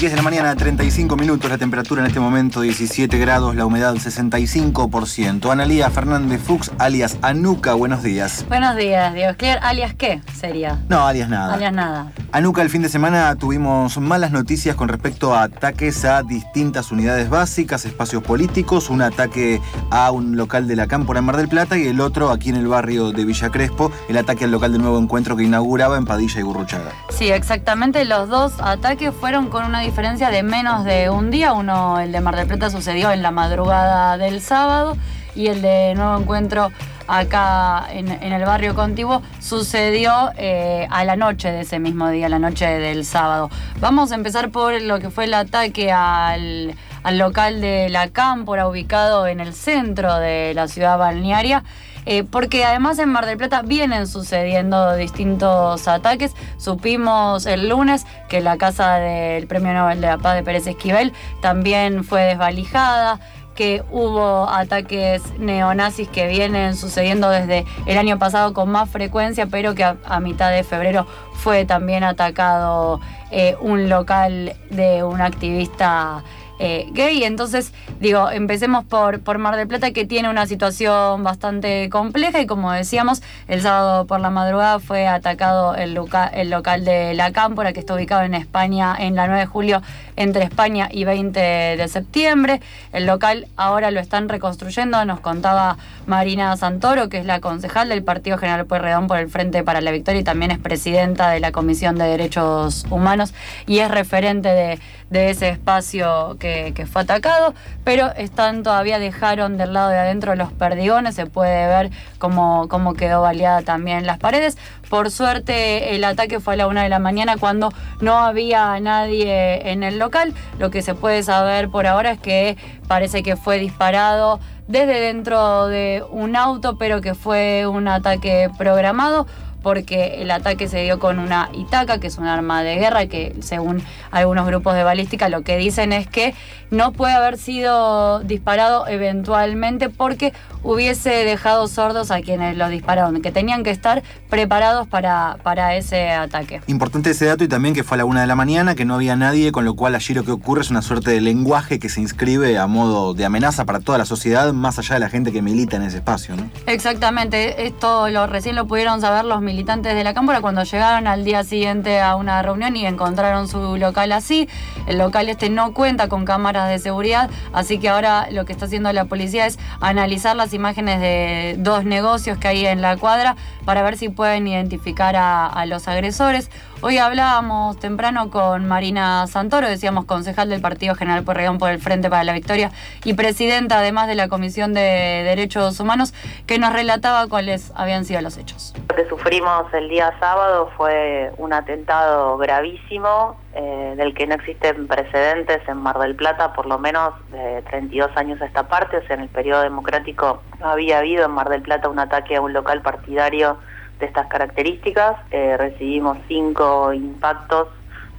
10 de la mañana, 35 minutos, la temperatura en este momento 17 grados, la humedad 65%. Analía Fernández Fuchs, alias Anuca, buenos días. Buenos días, Diego alias qué sería? No, alias nada. Alias nada. Anuca, el fin de semana tuvimos malas noticias con respecto a ataques a distintas unidades básicas, espacios políticos, un ataque a un local de la Cámpora en Mar del Plata y el otro aquí en el barrio de Villa Crespo, el ataque al local del nuevo encuentro que inauguraba en Padilla y Gurruchaga. Sí, exactamente, los dos ataques fueron con una diferencia de menos de un día. Uno, el de Mar del Plata, sucedió en la madrugada del sábado y el de Nuevo Encuentro acá en, el barrio contiguo sucedió eh, a la noche de ese mismo día, la noche del sábado. Vamos a empezar por lo que fue el ataque al, al local de La Cámpora, ubicado en el centro de la ciudad balnearia. Eh, porque además en Mar del Plata vienen sucediendo distintos ataques. Supimos el lunes que la casa del Premio Nobel de la Paz de Pérez Esquivel también fue desvalijada que hubo ataques neonazis que vienen sucediendo desde el año pasado con más frecuencia, pero que a, mitad de febrero fue también atacado eh, un local de un activista eh, gay. Entonces, digo, empecemos por, por Mar del Plata, que tiene una situación bastante compleja y como decíamos, el sábado por la madrugada fue atacado el, local de La Cámpora, que está ubicado en España, en la 9 de julio, entre España y 20 de septiembre. El local ahora lo están reconstruyendo, nos contaba Marina Santoro, que es la concejal del Partido General Pueyrredón por el Frente para la Victoria y también es presidenta de la Comisión de Derechos Humanos y es referente de, de ese espacio que que, fue atacado, pero están todavía dejaron del lado de adentro los perdigones, se puede ver cómo, cómo quedó baleada también las paredes. Por suerte el ataque fue a la una de la mañana cuando no había nadie en el local. Lo que se puede saber por ahora es que parece que fue disparado desde dentro de un auto, pero que fue un ataque programado porque el ataque se dio con una Itaca, que es un arma de guerra, que según algunos grupos de balística lo que dicen es que no puede haber sido disparado eventualmente porque hubiese dejado sordos a quienes lo dispararon, que tenían que estar preparados para, para ese ataque. Importante ese dato y también que fue a la una de la mañana, que no había nadie, con lo cual allí lo que ocurre es una suerte de lenguaje que se inscribe a modo de amenaza para toda la sociedad, más allá de la gente que milita en ese espacio. ¿no? Exactamente, esto lo, recién lo pudieron saber los militantes de la Cámpora cuando llegaron al día siguiente a una reunión y encontraron su local así. El local este no cuenta con cámaras de seguridad, así que ahora lo que está haciendo la policía es analizar las imágenes de dos negocios que hay en la cuadra para ver si pueden identificar a, los agresores. Hoy hablábamos temprano con Marina Santoro, decíamos concejal del Partido General Porregón por el Frente para la Victoria y presidenta además de la Comisión de Derechos Humanos, que nos relataba cuáles habían sido los hechos. Lo que sufrimos el día sábado fue un atentado gravísimo eh, del que no existen precedentes en Mar del Plata, por lo menos de 32 años a esta parte, o sea, en el periodo democrático había habido en Mar del Plata un ataque a un local partidario de estas características. Eh, recibimos cinco impactos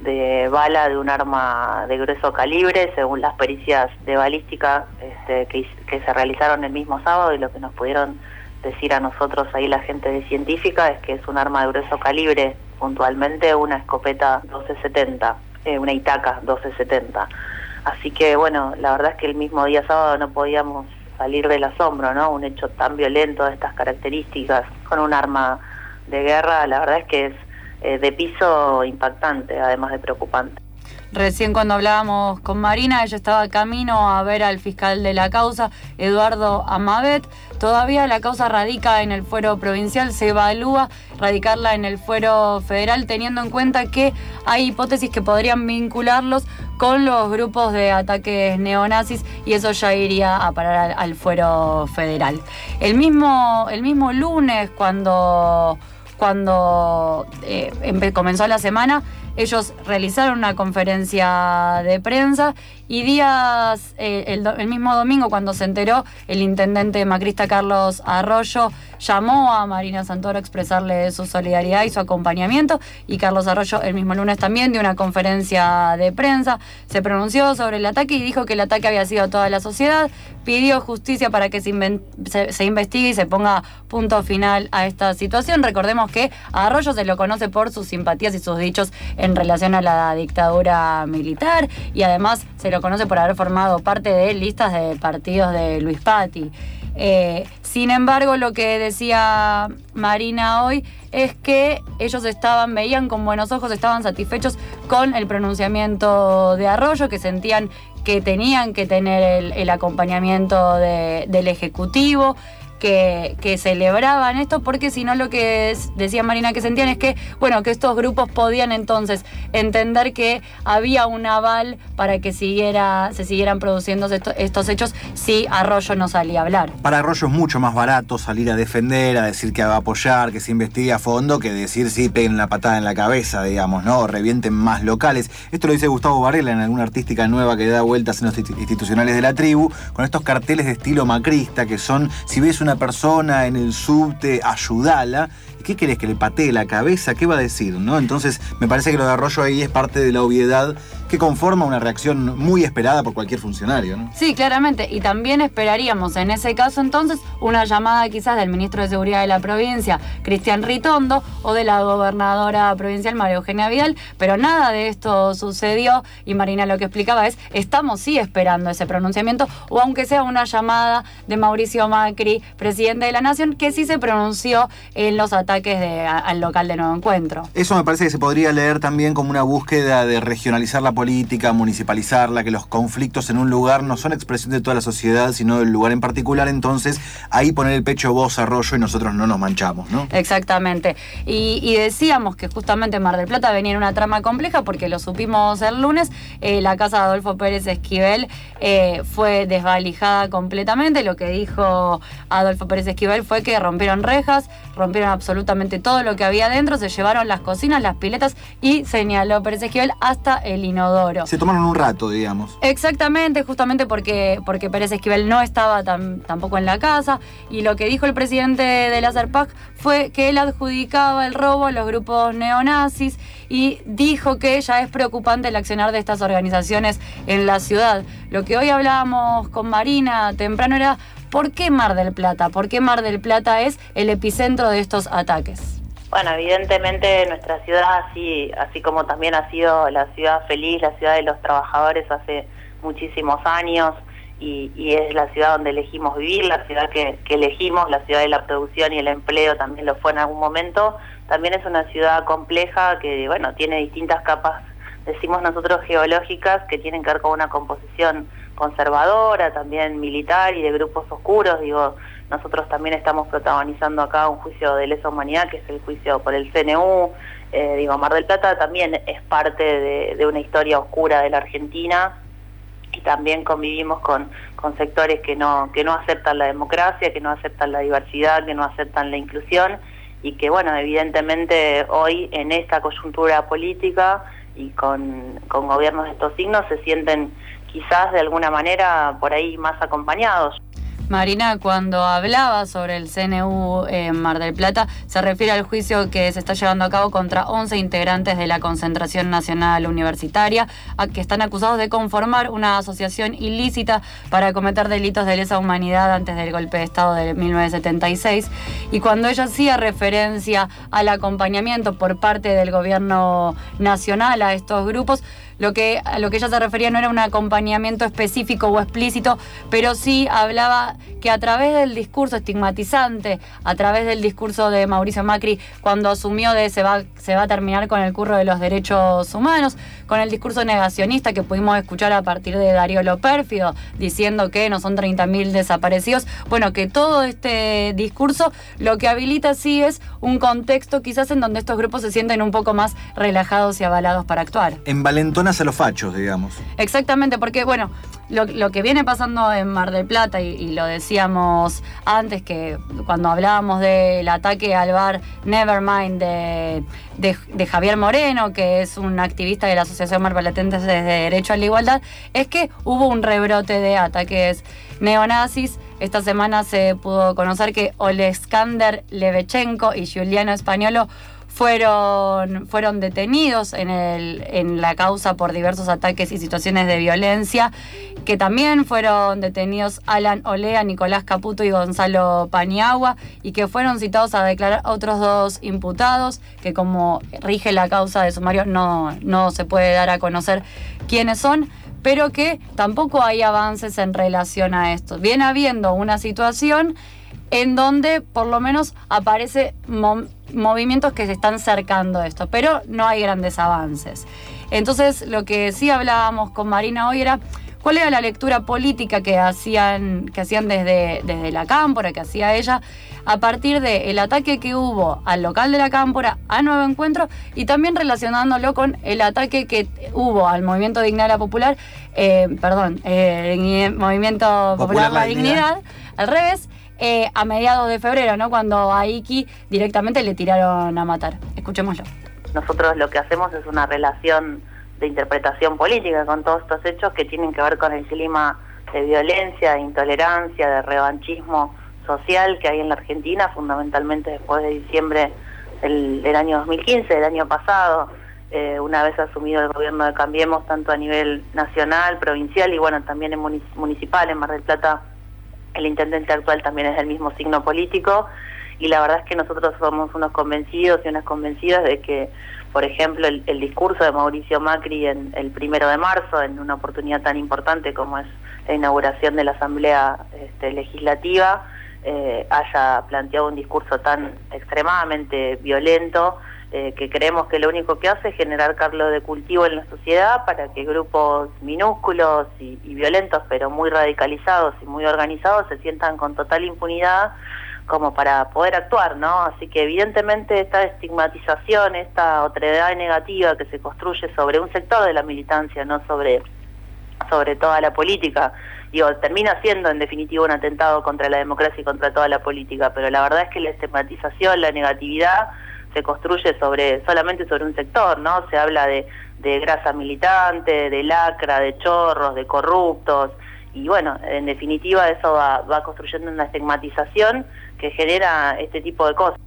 de bala de un arma de grueso calibre, según las pericias de balística este, que, se realizaron el mismo sábado y lo que nos pudieron decir a nosotros ahí la gente de científica es que es un arma de grueso calibre puntualmente una escopeta 1270, eh, una Itaca 1270. Así que bueno, la verdad es que el mismo día sábado no podíamos salir del asombro, ¿no? Un hecho tan violento de estas características con un arma de guerra, la verdad es que es eh, de piso impactante, además de preocupante. Recién cuando hablábamos con Marina, ella estaba camino a ver al fiscal de la causa, Eduardo Amabet. Todavía la causa radica en el fuero provincial, se evalúa radicarla en el fuero federal, teniendo en cuenta que hay hipótesis que podrían vincularlos con los grupos de ataques neonazis y eso ya iría a parar al, fuero federal. El mismo, el mismo lunes, cuando, cuando eh, comenzó la semana, ellos realizaron una conferencia de prensa y días, eh, el, mismo domingo, cuando se enteró, el intendente macrista Carlos Arroyo llamó a Marina Santoro a expresarle su solidaridad y su acompañamiento. Y Carlos Arroyo el mismo lunes también dio una conferencia de prensa, se pronunció sobre el ataque y dijo que el ataque había sido a toda la sociedad, pidió justicia para que se, se investigue y se ponga punto final a esta situación. Recordemos que a Arroyo se lo conoce por sus simpatías y sus dichos en relación a la dictadura militar y además se lo conoce por haber formado parte de listas de partidos de Luis Patti. Eh, sin embargo, lo que decía Marina hoy es que ellos estaban, veían con buenos ojos, estaban satisfechos con el pronunciamiento de Arroyo, que sentían que tenían que tener el, acompañamiento del Ejecutivo que, celebraban esto, porque si no lo que decía Marina que sentían es que, bueno, que estos grupos podían entonces entender que había un aval para que siguiera, se siguieran produciendo estos hechos si Arroyo no salía a hablar. Para Arroyo es mucho más barato salir a defender, a decir que va a apoyar, que se investigue a fondo, que decir sí, peguen la patada en la cabeza, digamos, ¿no? Revienten más locales. Esto lo dice Gustavo Varela en alguna artística nueva que da vueltas en los institucionales de la tribu, con estos carteles de estilo macrista que son, si ves una persona en el subte, ayudala. ¿Qué querés que le patee la cabeza? ¿Qué va a decir? ¿no? Entonces, me parece que lo de Arroyo ahí es parte de la obviedad que conforma una reacción muy esperada por cualquier funcionario. Sí, claramente. Y también esperaríamos en ese caso entonces una llamada quizás del ministro de Seguridad de la provincia, Cristian Ritondo, o de la gobernadora provincial María Eugenia Vidal, pero nada de esto sucedió y Marina lo que explicaba es, estamos sí esperando ese pronunciamiento, o aunque sea una llamada de Mauricio Macri, presidente de la Nación, que sí se pronunció en los ataques al local de Nuevo Encuentro. Eso me parece que se podría leer también como una búsqueda de regionalizar la política, municipalizarla, que los conflictos en un lugar no son expresión de toda la sociedad, sino del lugar en particular, entonces ahí poner el pecho vos, arroyo, y nosotros no nos manchamos, ¿no? Exactamente. Y, decíamos que justamente Mar del Plata venía en una trama compleja, porque lo supimos el lunes, eh, la casa de Adolfo Pérez Esquivel eh, fue desvalijada completamente, lo que dijo Adolfo Pérez Esquivel fue que rompieron rejas, rompieron absolutamente todo lo que había dentro, se llevaron las cocinas, las piletas y señaló Pérez Esquivel hasta el inodoro se tomaron un rato, digamos. Exactamente, justamente porque, porque Pérez Esquivel no estaba tampoco en la casa. Y lo que dijo el presidente de la CERPAC fue que él adjudicaba el robo a los grupos neonazis y dijo que ya es preocupante el accionar de estas organizaciones en la ciudad. Lo que hoy hablábamos con Marina temprano era ¿por qué Mar del Plata? ¿Por qué Mar del Plata es el epicentro de estos ataques? Bueno, evidentemente nuestra ciudad, así, así como también ha sido la ciudad feliz, la ciudad de los trabajadores hace muchísimos años y, es la ciudad donde elegimos vivir, la ciudad que, elegimos, la ciudad de la producción y el empleo también lo fue en algún momento, también es una ciudad compleja que, bueno, tiene distintas capas, decimos nosotros geológicas, que tienen que ver con una composición conservadora, también militar y de grupos oscuros, digo, nosotros también estamos protagonizando acá un juicio de lesa humanidad, que es el juicio por el CNU. Eh, digo, Mar del Plata también es parte de, una historia oscura de la Argentina y también convivimos con, con sectores que no, que no aceptan la democracia, que no aceptan la diversidad, que no aceptan la inclusión y que, bueno, evidentemente hoy en esta coyuntura política y con, con gobiernos de estos signos se sienten quizás de alguna manera por ahí más acompañados. Marina, cuando hablaba sobre el CNU en Mar del Plata, se refiere al juicio que se está llevando a cabo contra 11 integrantes de la Concentración Nacional Universitaria, a que están acusados de conformar una asociación ilícita para cometer delitos de lesa humanidad antes del golpe de Estado de 1976. Y cuando ella hacía referencia al acompañamiento por parte del gobierno nacional a estos grupos, lo que, a lo que ella se refería no era un acompañamiento específico o explícito, pero sí hablaba que a través del discurso estigmatizante, a través del discurso de Mauricio Macri, cuando asumió de se va, se va a terminar con el curro de los derechos humanos, con el discurso negacionista que pudimos escuchar a partir de Darío Lopérfido, diciendo que no son 30.000 desaparecidos, bueno, que todo este discurso lo que habilita sí es un contexto quizás en donde estos grupos se sienten un poco más relajados y avalados para actuar. En Valentona a los fachos, digamos. Exactamente, porque bueno, lo, que viene pasando en Mar del Plata, y, lo decíamos antes, que cuando hablábamos del ataque al bar Nevermind de, de, Javier Moreno, que es un activista de la Asociación Marplatense de Derecho a la Igualdad, es que hubo un rebrote de ataques neonazis. Esta semana se pudo conocer que Oleskander Levechenko y Giuliano Españolo fueron, fueron detenidos en, el, en la causa por diversos ataques y situaciones de violencia, que también fueron detenidos Alan Olea, Nicolás Caputo y Gonzalo Paniagua, y que fueron citados a declarar otros dos imputados, que como rige la causa de sumario no, no se puede dar a conocer quiénes son pero que tampoco hay avances en relación a esto. Viene habiendo una situación en donde por lo menos aparece movimientos que se están cercando esto, pero no hay grandes avances. Entonces, lo que sí hablábamos con Marina hoy era cuál era la lectura política que hacían, que hacían desde, desde la cámpora, que hacía ella, a partir del ataque que hubo al local de la cámpora, a Nuevo Encuentro, y también relacionándolo con el ataque que hubo al Movimiento Dignidad la Popular, eh, perdón, eh, Movimiento Popular, La Dignidad, al revés, eh, a mediados de febrero, ¿no? Cuando a Iki directamente le tiraron a matar. Escuchémoslo. Nosotros lo que hacemos es una relación de interpretación política con todos estos hechos que tienen que ver con el clima de violencia, de intolerancia, de revanchismo social que hay en la Argentina, fundamentalmente después de diciembre del, año 2015, del año pasado, eh, una vez asumido el gobierno de Cambiemos, tanto a nivel nacional, provincial y bueno, también en municipal, en Mar del Plata el intendente actual también es del mismo signo político y la verdad es que nosotros somos unos convencidos y unas convencidas de que, por ejemplo, el, discurso de Mauricio Macri en, el primero de marzo, en una oportunidad tan importante como es la inauguración de la Asamblea este, Legislativa, eh, haya planteado un discurso tan extremadamente violento eh, que creemos que lo único que hace es generar caldo de cultivo en la sociedad para que grupos minúsculos y, violentos, pero muy radicalizados y muy organizados, se sientan con total impunidad como para poder actuar, ¿no? Así que evidentemente esta estigmatización, esta otredad negativa que se construye sobre un sector de la militancia, no sobre, sobre toda la política, digo, termina siendo en definitiva un atentado contra la democracia y contra toda la política, pero la verdad es que la estigmatización, la negatividad, se construye sobre solamente sobre un sector, ¿no? Se habla de, grasa militante, de lacra, de chorros, de corruptos, y bueno, en definitiva eso va, va construyendo una estigmatización que genera este tipo de cosas.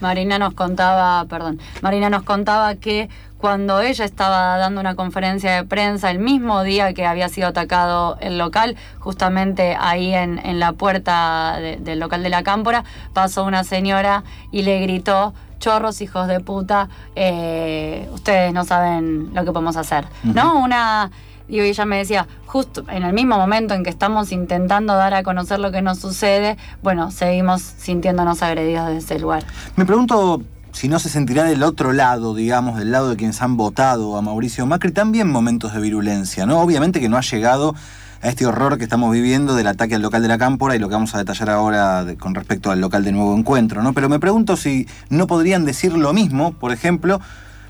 Marina nos contaba, perdón, Marina nos contaba que cuando ella estaba dando una conferencia de prensa el mismo día que había sido atacado el local, justamente ahí en, en la puerta del local de la cámpora, pasó una señora y le gritó chorros, hijos de puta, eh, ustedes no saben lo que podemos hacer. ¿No? Una. Y ella me decía, justo en el mismo momento en que estamos intentando dar a conocer lo que nos sucede, bueno, seguimos sintiéndonos agredidos desde ese lugar. Me pregunto si no se sentirá del otro lado, digamos, del lado de quienes han votado a Mauricio Macri, también momentos de virulencia, ¿no? Obviamente que no ha llegado a este horror que estamos viviendo del ataque al local de la Cámpora y lo que vamos a detallar ahora con respecto al local de Nuevo Encuentro, ¿no? Pero me pregunto si no podrían decir lo mismo, por ejemplo,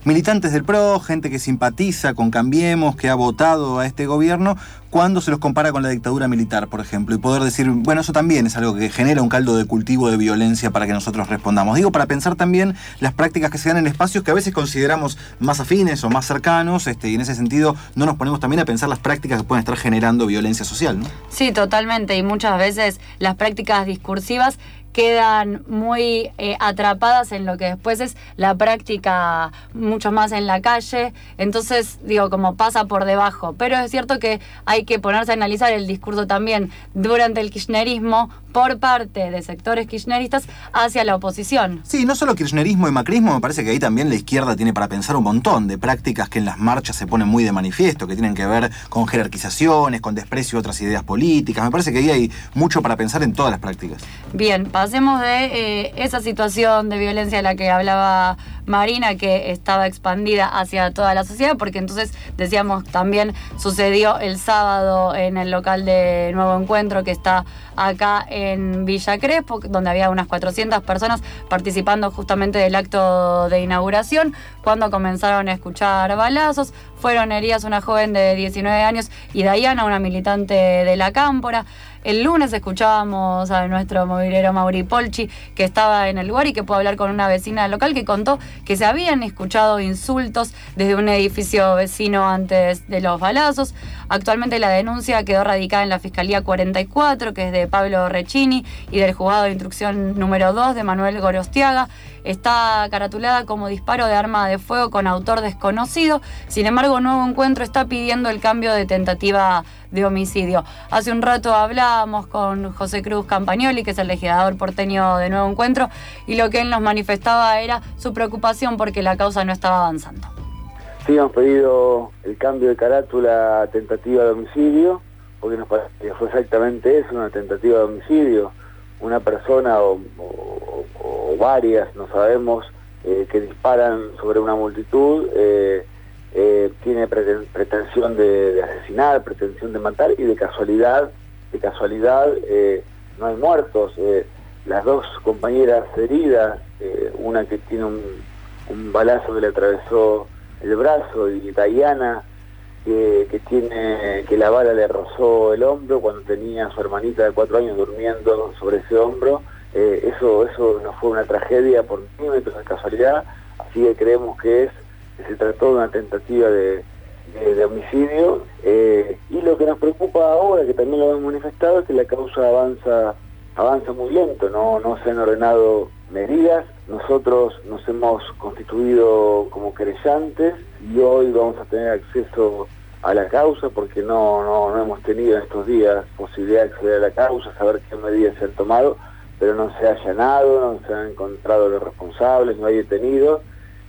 militantes del PRO, gente que simpatiza con Cambiemos, que ha votado a este gobierno, cuando se los compara con la dictadura militar, por ejemplo, y poder decir, bueno, eso también es algo que genera un caldo de cultivo de violencia para que nosotros respondamos. Digo, para pensar también las prácticas que se dan en espacios que a veces consideramos más afines o más cercanos, este, y en ese sentido no nos ponemos también a pensar las prácticas que pueden estar generando violencia social, ¿no? Sí, totalmente, y muchas veces las prácticas discursivas quedan muy eh, atrapadas en lo que después es la práctica mucho más en la calle, entonces digo, como pasa por debajo, pero es cierto que hay que ponerse a analizar el discurso también durante el kirchnerismo por parte de sectores kirchneristas hacia la oposición. Sí, no solo kirchnerismo y macrismo, me parece que ahí también la izquierda tiene para pensar un montón de prácticas que en las marchas se ponen muy de manifiesto, que tienen que ver con jerarquizaciones, con desprecio de otras ideas políticas. Me parece que ahí hay mucho para pensar en todas las prácticas. Bien, pasemos de eh, esa situación de violencia de la que hablaba Marina, que estaba expandida hacia toda la sociedad, porque entonces decíamos también sucedió el sábado en el local de Nuevo Encuentro que está acá en Villa Crespo, donde había unas 400 personas participando justamente del acto de inauguración, cuando comenzaron a escuchar balazos, fueron heridas una joven de 19 años y Dayana, una militante de la Cámpora. El lunes escuchábamos a nuestro movilero Mauri Polchi, que estaba en el lugar y que pudo hablar con una vecina local que contó que se habían escuchado insultos desde un edificio vecino antes de los balazos. Actualmente la denuncia quedó radicada en la Fiscalía 44, que es de Pablo Recchini, y del juzgado de instrucción número 2 de Manuel Gorostiaga. Está caratulada como disparo de arma de fuego con autor desconocido. Sin embargo, Nuevo Encuentro está pidiendo el cambio de tentativa de homicidio. Hace un rato hablábamos con José Cruz Campagnoli, que es el legislador porteño de Nuevo Encuentro, y lo que él nos manifestaba era su preocupación porque la causa no estaba avanzando. Sí, hemos pedido el cambio de carátula tentativa de homicidio, porque nos parece que fue exactamente eso, una tentativa de homicidio. Una persona o, varias, no sabemos, eh, que disparan sobre una multitud, eh, eh, tiene pretensión de, asesinar, pretensión de matar y de casualidad, de casualidad no hay muertos. las dos compañeras heridas, una que tiene un, balazo que le atravesó el brazo y Diana que, tiene que la bala le rozó el hombro cuando tenía a su hermanita de cuatro años durmiendo sobre ese hombro. Eh, eso, eso no fue una tragedia por milímetros de casualidad, así que creemos que es se trató de una tentativa de, homicidio. Eh, y lo que nos preocupa ahora, que también lo hemos manifestado, es que la causa avanza avanza muy lento, no, no se han ordenado medidas. Nosotros nos hemos constituido como querellantes y hoy vamos a tener acceso a la causa porque no, no, no hemos tenido en estos días posibilidad de acceder a la causa, saber qué medidas se han tomado, pero no se ha allanado, no se han encontrado los responsables, no hay detenidos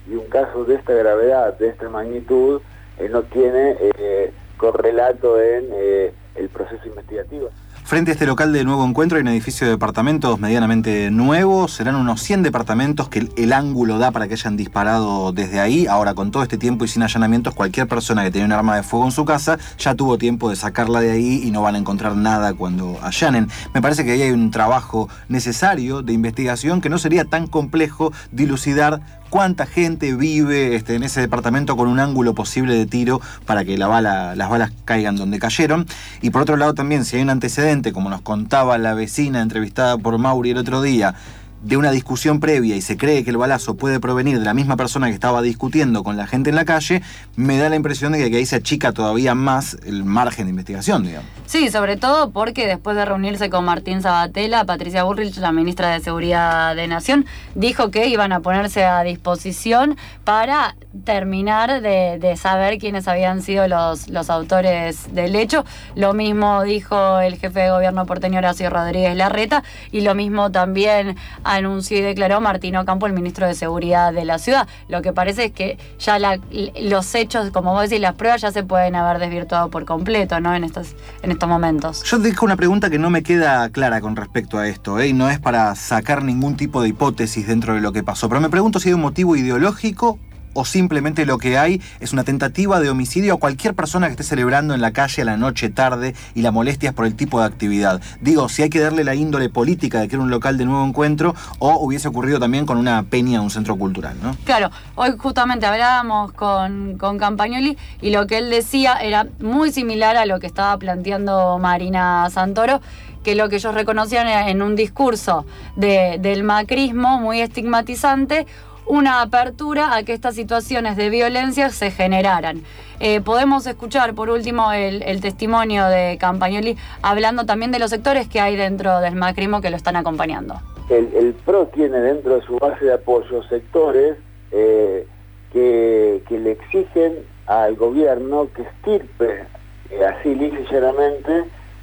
y un caso de esta gravedad, de esta magnitud, eh, no tiene eh, correlato en eh, el proceso investigativo. Frente a este local de nuevo encuentro hay un edificio de departamentos medianamente nuevo. Serán unos 100 departamentos que el, ángulo da para que hayan disparado desde ahí. Ahora, con todo este tiempo y sin allanamientos, cualquier persona que tenía un arma de fuego en su casa ya tuvo tiempo de sacarla de ahí y no van a encontrar nada cuando allanen. Me parece que ahí hay un trabajo necesario de investigación que no sería tan complejo dilucidar cuánta gente vive este, en ese departamento con un ángulo posible de tiro para que la bala, las balas caigan donde cayeron. Y por otro lado también, si hay un antecedente, como nos contaba la vecina entrevistada por Mauri el otro día, de una discusión previa y se cree que el balazo puede provenir de la misma persona que estaba discutiendo con la gente en la calle, me da la impresión de que ahí se achica todavía más el margen de investigación, digamos. Sí, sobre todo porque después de reunirse con Martín Sabatella, Patricia Burrich, la ministra de Seguridad de Nación, dijo que iban a ponerse a disposición para terminar de, saber quiénes habían sido los, los autores del hecho. Lo mismo dijo el jefe de gobierno porteño Horacio Rodríguez Larreta y lo mismo también anunció y declaró Martino Campo, el ministro de Seguridad de la ciudad. Lo que parece es que ya los hechos, como vos decís, las pruebas ya se pueden haber desvirtuado por completo, ¿no? En estos, en estos momentos. Yo dejo una pregunta que no me queda clara con respecto a esto, ¿eh? y no es para sacar ningún tipo de hipótesis dentro de lo que pasó, pero me pregunto si hay un motivo ideológico o simplemente lo que hay es una tentativa de homicidio a cualquier persona que esté celebrando en la calle a la noche tarde y la molestia es por el tipo de actividad. Digo, si hay que darle la índole política de que era un local de nuevo encuentro o hubiese ocurrido también con una peña, un centro cultural, ¿no? Claro, hoy justamente hablábamos con, con Campagnoli y lo que él decía era muy similar a lo que estaba planteando Marina Santoro que lo que ellos reconocían en un discurso del macrismo muy estigmatizante, una apertura a que estas situaciones de violencia se generaran. Eh, podemos escuchar por último el, testimonio de Campagnoli hablando también de los sectores que hay dentro del Macrimo que lo están acompañando. El, PRO tiene dentro de su base de apoyo sectores eh, que, le exigen al gobierno que estirpe eh, así lisa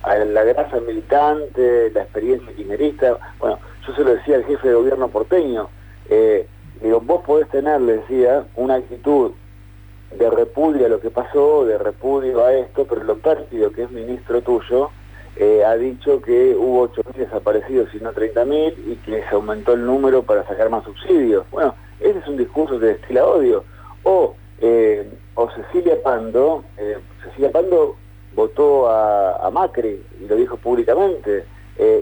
a la grasa militante, la experiencia quimerista. Bueno, yo se lo decía al jefe de gobierno porteño. Digo, vos podés tener, le decía, una actitud de repudio a lo que pasó, de repudio a esto, pero lo pérfido que es ministro tuyo, eh, ha dicho que hubo 8.000 desaparecidos y no 30.000 y que se aumentó el número para sacar más subsidios. Bueno, ese es un discurso que destila odio. O, eh, o Cecilia Pando, eh, Cecilia Pando votó a, a, Macri y lo dijo públicamente,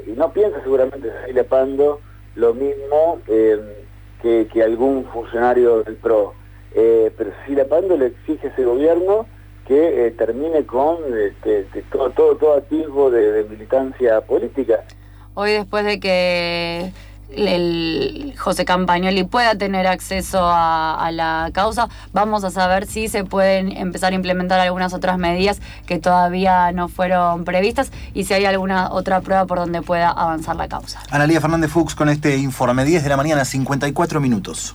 y no piensa seguramente Cecilia Pando lo mismo que, algún funcionario del PRO. Eh, pero si la Pando le exige a ese gobierno que eh, termine con este, todo, todo, todo atisbo de, militancia política. Hoy después de que el José Campagnoli pueda tener acceso a, la causa, vamos a saber si se pueden empezar a implementar algunas otras medidas que todavía no fueron previstas y si hay alguna otra prueba por donde pueda avanzar la causa. Analía Fernández Fuchs con este informe, 10 de la mañana, 54 minutos.